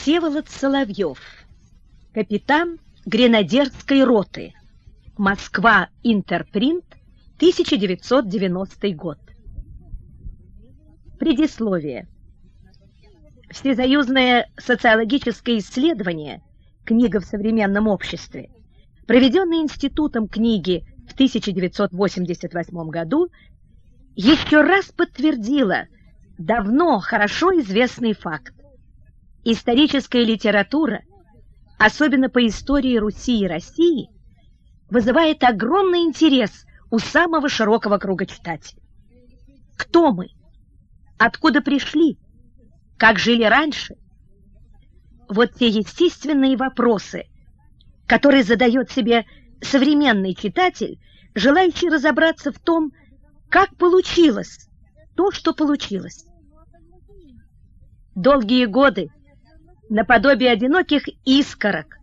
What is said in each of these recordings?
Всеволод Соловьев, капитан гренадерской роты, Москва, Интерпринт, 1990 год. Предисловие. Всесоюзное социологическое исследование «Книга в современном обществе», проведенное Институтом книги в 1988 году, еще раз подтвердило давно хорошо известный факт. Историческая литература, особенно по истории Руси и России, вызывает огромный интерес у самого широкого круга читателей. Кто мы? Откуда пришли? Как жили раньше? Вот те естественные вопросы, которые задает себе современный читатель, желающий разобраться в том, как получилось то, что получилось. Долгие годы наподобие одиноких искорок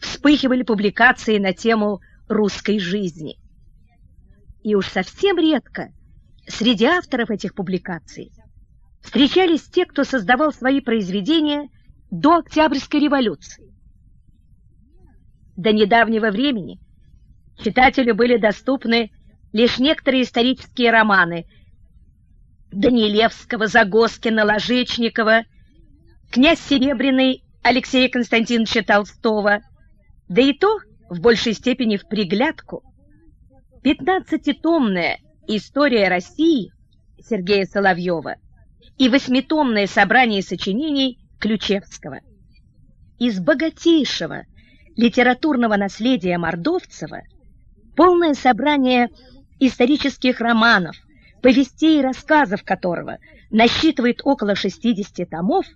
вспыхивали публикации на тему русской жизни. И уж совсем редко среди авторов этих публикаций встречались те, кто создавал свои произведения до Октябрьской революции. До недавнего времени читателю были доступны лишь некоторые исторические романы Данилевского, Загоскина, Ложечникова, князь Серебряный Алексея Константиновича Толстого, да и то в большей степени в приглядку. Пятнадцатитомная «История России» Сергея Соловьева и восьмитомное собрание сочинений Ключевского. Из богатейшего литературного наследия Мордовцева полное собрание исторических романов, повестей и рассказов которого насчитывает около 60 томов,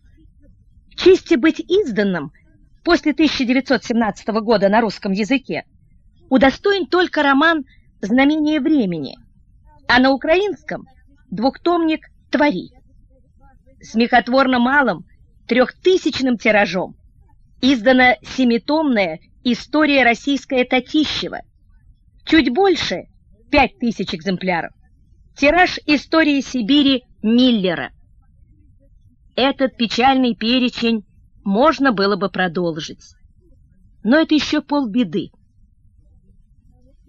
чести быть изданным после 1917 года на русском языке удостоен только роман «Знамение времени», а на украинском двухтомник «Твори». Смехотворно малым трехтысячным тиражом издана семитомная «История российская Татищева», чуть больше пять тысяч экземпляров, тираж «Истории Сибири» Миллера. Этот печальный перечень можно было бы продолжить. Но это еще полбеды.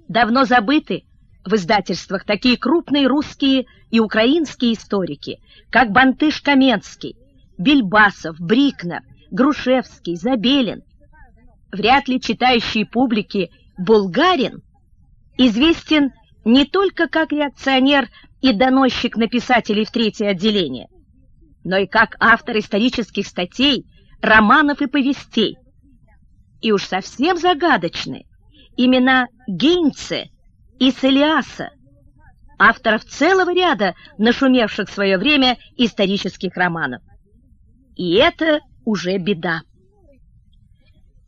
Давно забыты в издательствах такие крупные русские и украинские историки, как Бантыш Каменский, Бельбасов, Брикнер, Грушевский, Забелин. Вряд ли читающие публики Булгарин известен не только как реакционер и доносчик на писателей в третье отделение, но и как автор исторических статей, романов и повестей. И уж совсем загадочны имена Гейнце и Селиаса, авторов целого ряда нашумевших в свое время исторических романов. И это уже беда.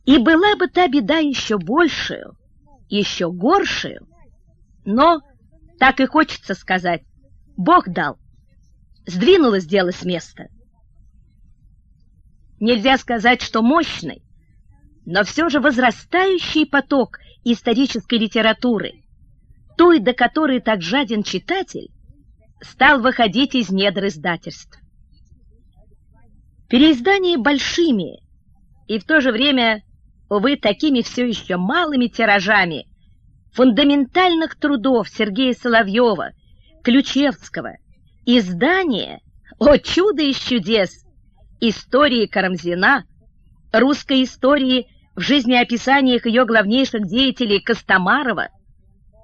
И была бы та беда еще большую, еще горшую, но, так и хочется сказать, Бог дал. Сдвинулось дело с места. Нельзя сказать, что мощный, но все же возрастающий поток исторической литературы, той, до которой так жаден читатель, стал выходить из недр издательств. Переиздание большими и в то же время, увы, такими все еще малыми тиражами фундаментальных трудов Сергея Соловьева, Ключевского, издание, о чудо из чудес, истории Карамзина, русской истории в жизнеописаниях ее главнейших деятелей Костомарова,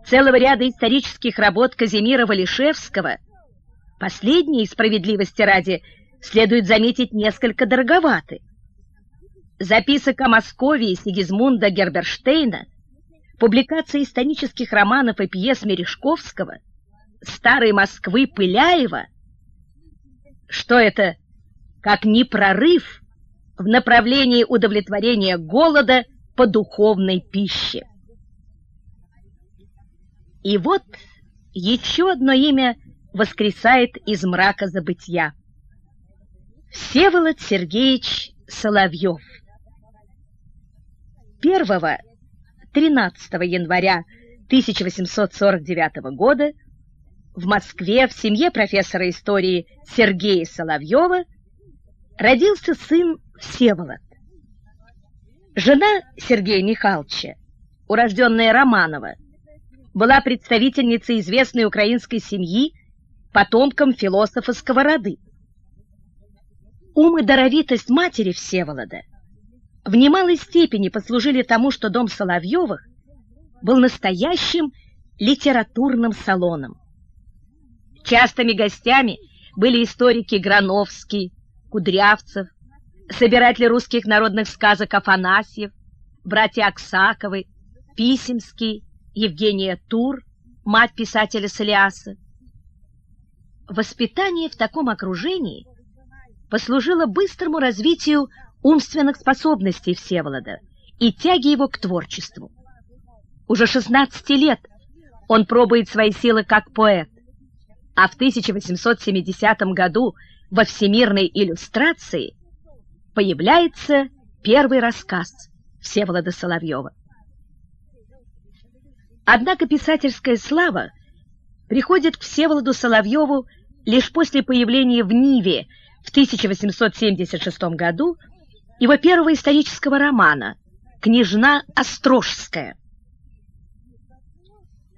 целого ряда исторических работ Казимира Валишевского, последние, справедливости ради, следует заметить, несколько дороговаты. Записок о Москве Сигизмунда Герберштейна, публикации исторических романов и пьес Мережковского, «Старой Москвы» Пыляева. Что это, как не прорыв в направлении удовлетворения голода по духовной пище? И вот еще одно имя воскресает из мрака забытья. Всеволод Сергеевич Соловьев. 1-13 января 1849 года в Москве в семье профессора истории Сергея Соловьева родился сын Всеволод. Жена Сергея Михайловича, урожденная Романова, была представительницей известной украинской семьи, потомком философа Сковороды. Ум и даровитость матери Всеволода в немалой степени послужили тому, что дом Соловьевых был настоящим литературным салоном. Частыми гостями были историки Грановский, Кудрявцев, собиратели русских народных сказок Афанасьев, братья Аксаковы, Писемский, Евгения Тур, мать писателя Солиаса. Воспитание в таком окружении послужило быстрому развитию умственных способностей Всеволода и тяги его к творчеству. Уже 16 лет он пробует свои силы как поэт, а в 1870 году во всемирной иллюстрации появляется первый рассказ Всеволода Соловьева. Однако писательская слава приходит к Всеволоду Соловьеву лишь после появления в Ниве в 1876 году его первого исторического романа «Княжна Острожская».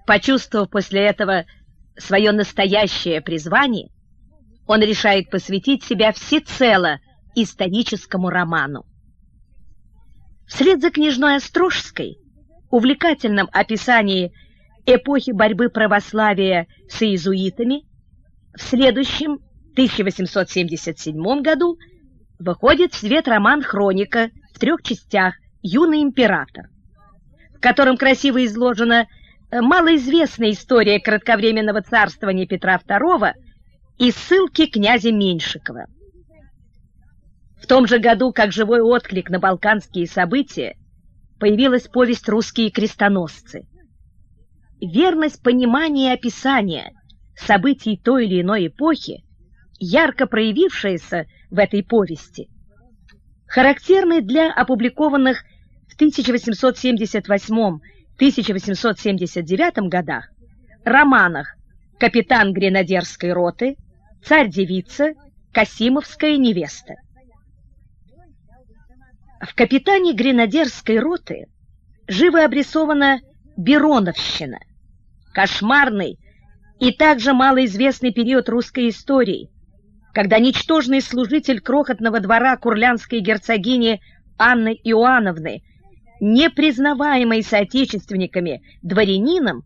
Почувствовав после этого свое настоящее призвание, он решает посвятить себя всецело историческому роману. Вслед за княжной Острожской увлекательном описании эпохи борьбы православия с иезуитами в следующем 1877 году выходит в свет роман «Хроника» в трех частях «Юный император», в котором красиво изложена малоизвестная история кратковременного царствования Петра II и ссылки князя Меньшикова. В том же году, как живой отклик на балканские события, появилась повесть «Русские крестоносцы». Верность понимания и описания событий той или иной эпохи, ярко проявившаяся в этой повести, характерны для опубликованных в 1878-1879 годах романах «Капитан гренадерской роты», «Царь-девица», «Касимовская невеста». В капитане гренадерской роты живо обрисована Бероновщина, кошмарный и также малоизвестный период русской истории, когда ничтожный служитель крохотного двора курлянской герцогини Анны Иоанновны, не признаваемый соотечественниками дворянином,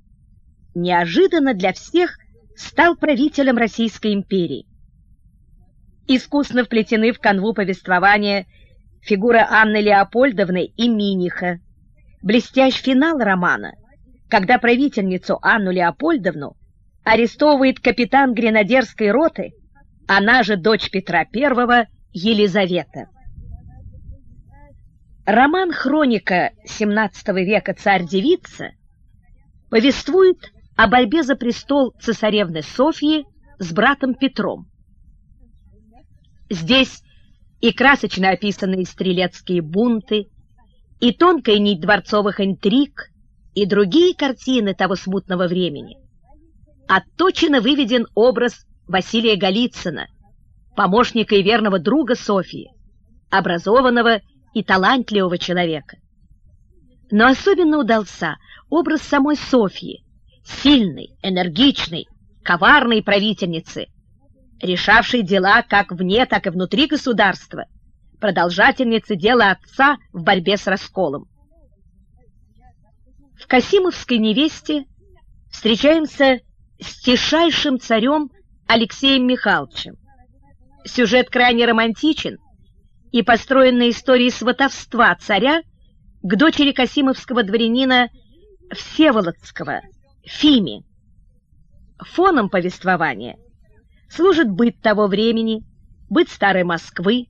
неожиданно для всех стал правителем Российской империи. Искусно вплетены в канву повествования фигура Анны Леопольдовны и Миниха. Блестящий финал романа, когда правительницу Анну Леопольдовну арестовывает капитан гренадерской роты, она же дочь Петра I, Елизавета. Роман «Хроника XVII века «Царь-девица» повествует о борьбе за престол цесаревны Софьи с братом Петром. Здесь и красочно описанные стрелецкие бунты, и тонкая нить дворцовых интриг, и другие картины того смутного времени. Отточенно выведен образ Василия Голицына, помощника и верного друга Софии, образованного и талантливого человека. Но особенно удался образ самой Софьи, сильной, энергичной, коварной правительницы – решавшей дела как вне, так и внутри государства, продолжательницы дела отца в борьбе с расколом. В Касимовской невесте встречаемся с тишайшим царем Алексеем Михайловичем. Сюжет крайне романтичен и построен на истории сватовства царя к дочери Касимовского дворянина Всеволодского, Фиме. Фоном повествования – служит быт того времени, быт старой Москвы,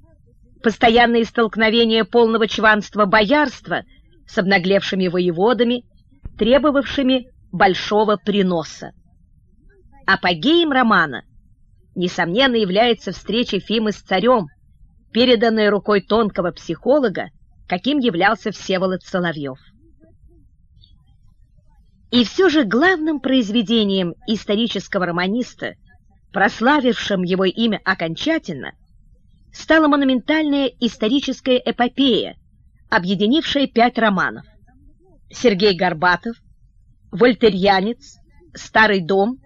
постоянные столкновения полного чванства боярства с обнаглевшими воеводами, требовавшими большого приноса. Апогеем романа, несомненно, является встреча Фимы с царем, переданная рукой тонкого психолога, каким являлся Всеволод Соловьев. И все же главным произведением исторического романиста – прославившим его имя окончательно, стала монументальная историческая эпопея, объединившая пять романов. Сергей Горбатов, Вольтерьянец, Старый дом,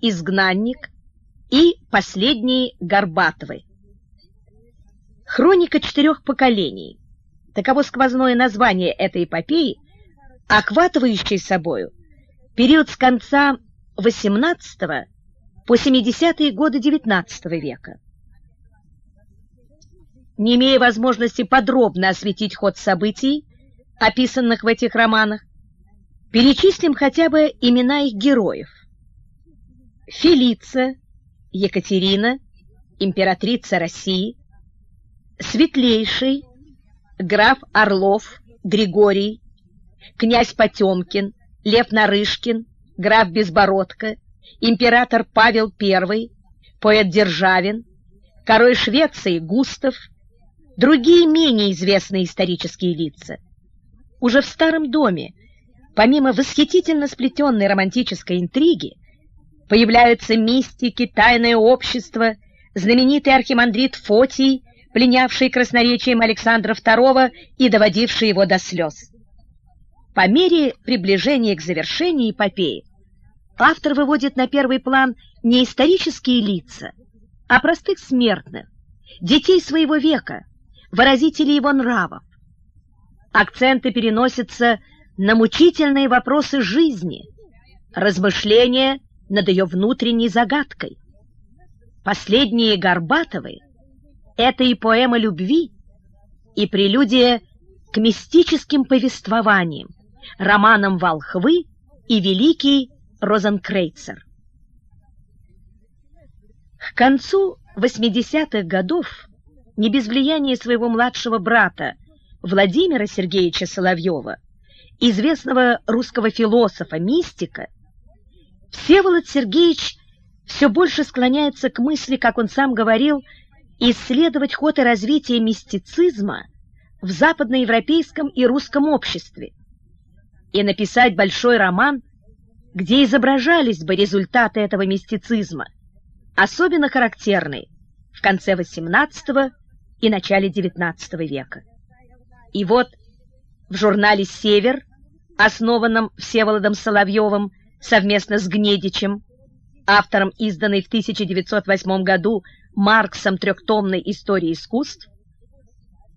Изгнанник и Последние Горбатовы. Хроника четырех поколений. Таково сквозное название этой эпопеи, охватывающей собою период с конца XVIII по 70-е годы XIX века. Не имея возможности подробно осветить ход событий, описанных в этих романах, перечислим хотя бы имена их героев. Фелица, Екатерина, императрица России, Светлейший, граф Орлов, Григорий, князь Потемкин, Лев Нарышкин, граф Безбородко, император Павел I, поэт Державин, король Швеции Густав, другие менее известные исторические лица. Уже в старом доме, помимо восхитительно сплетенной романтической интриги, появляются мистики, тайное общество, знаменитый архимандрит Фотий, пленявший красноречием Александра II и доводивший его до слез. По мере приближения к завершению эпопеи автор выводит на первый план не исторические лица, а простых смертных, детей своего века, выразителей его нравов. Акценты переносятся на мучительные вопросы жизни, размышления над ее внутренней загадкой. Последние Горбатовы — это и поэма любви, и прелюдия к мистическим повествованиям, романам «Волхвы» и «Великий Розенкрейцер». К концу 80-х годов, не без влияния своего младшего брата Владимира Сергеевича Соловьева, известного русского философа-мистика, Всеволод Сергеевич все больше склоняется к мысли, как он сам говорил, исследовать ход и развитие мистицизма в западноевропейском и русском обществе и написать большой роман, где изображались бы результаты этого мистицизма, особенно характерные в конце XVIII и начале XIX века. И вот в журнале «Север», основанном Всеволодом Соловьевым совместно с Гнедичем, автором изданной в 1908 году Марксом трехтомной истории искусств,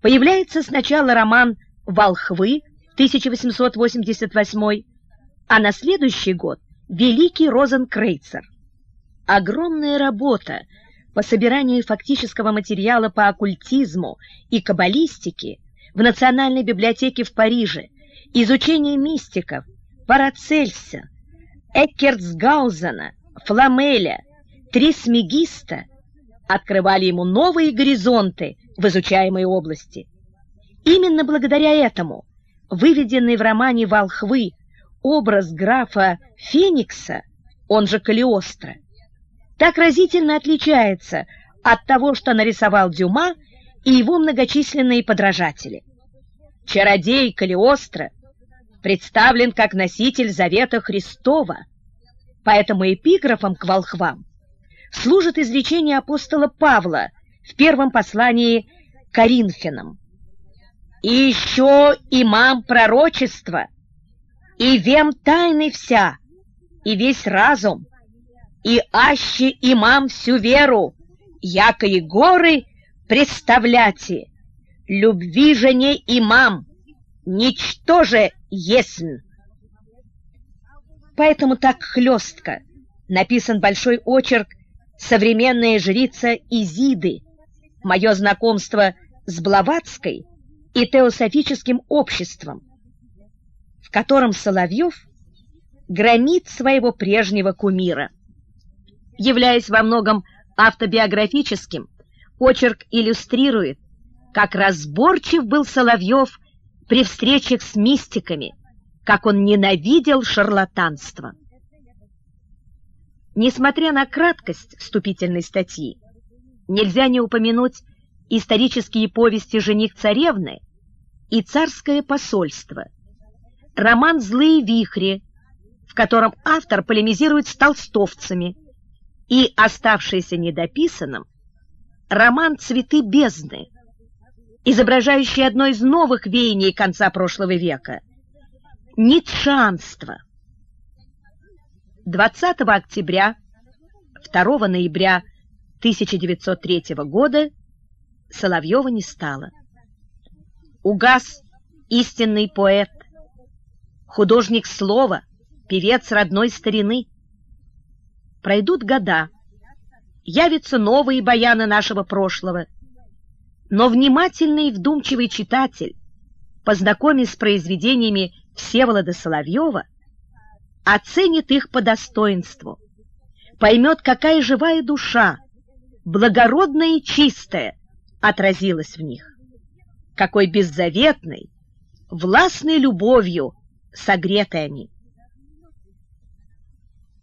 появляется сначала роман «Волхвы» 1888, а на следующий год «Великий Розенкрейцер». Огромная работа по собиранию фактического материала по оккультизму и каббалистике в Национальной библиотеке в Париже, изучение мистиков, Парацельса, Эккертсгаузена, Фламеля, Трисмегиста открывали ему новые горизонты в изучаемой области. Именно благодаря этому выведенный в романе «Волхвы» образ графа Феникса, он же Калиостро, так разительно отличается от того, что нарисовал Дюма и его многочисленные подражатели. Чародей Калиостро представлен как носитель завета Христова, поэтому эпиграфом к волхвам служит изречение апостола Павла в первом послании к Коринфянам. «И еще имам пророчества, и вем тайны вся, и весь разум, и аще имам всю веру, яко и горы представляте, любви же не имам, ничтоже есмь. Поэтому так хлестко написан большой очерк «Современная жрица Изиды», мое знакомство с Блаватской и теософическим обществом, в котором Соловьев громит своего прежнего кумира. Являясь во многом автобиографическим, очерк иллюстрирует, как разборчив был Соловьев при встречах с мистиками, как он ненавидел шарлатанство. Несмотря на краткость вступительной статьи, нельзя не упомянуть исторические повести «Жених царевны» и «Царское посольство», роман «Злые вихри», в котором автор полемизирует с толстовцами, и оставшийся недописанным роман «Цветы бездны», изображающий одно из новых веяний конца прошлого века – ницшанство. 20 октября, 2 ноября 1903 года Соловьева не стало. Угас истинный поэт, художник слова, певец родной старины. Пройдут года, явятся новые баяны нашего прошлого, но внимательный и вдумчивый читатель, познакомясь с произведениями Всеволода Соловьева, оценит их по достоинству, поймет, какая живая душа, благородная и чистая, отразилась в них, какой беззаветной, властной любовью согреты они.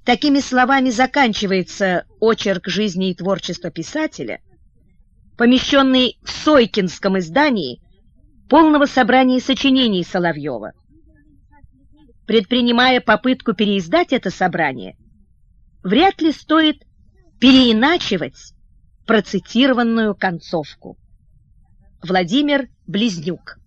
Такими словами заканчивается очерк жизни и творчества писателя, помещенный в Сойкинском издании полного собрания сочинений Соловьева. Предпринимая попытку переиздать это собрание, вряд ли стоит переиначивать процитированную концовку. Владимир Близнюк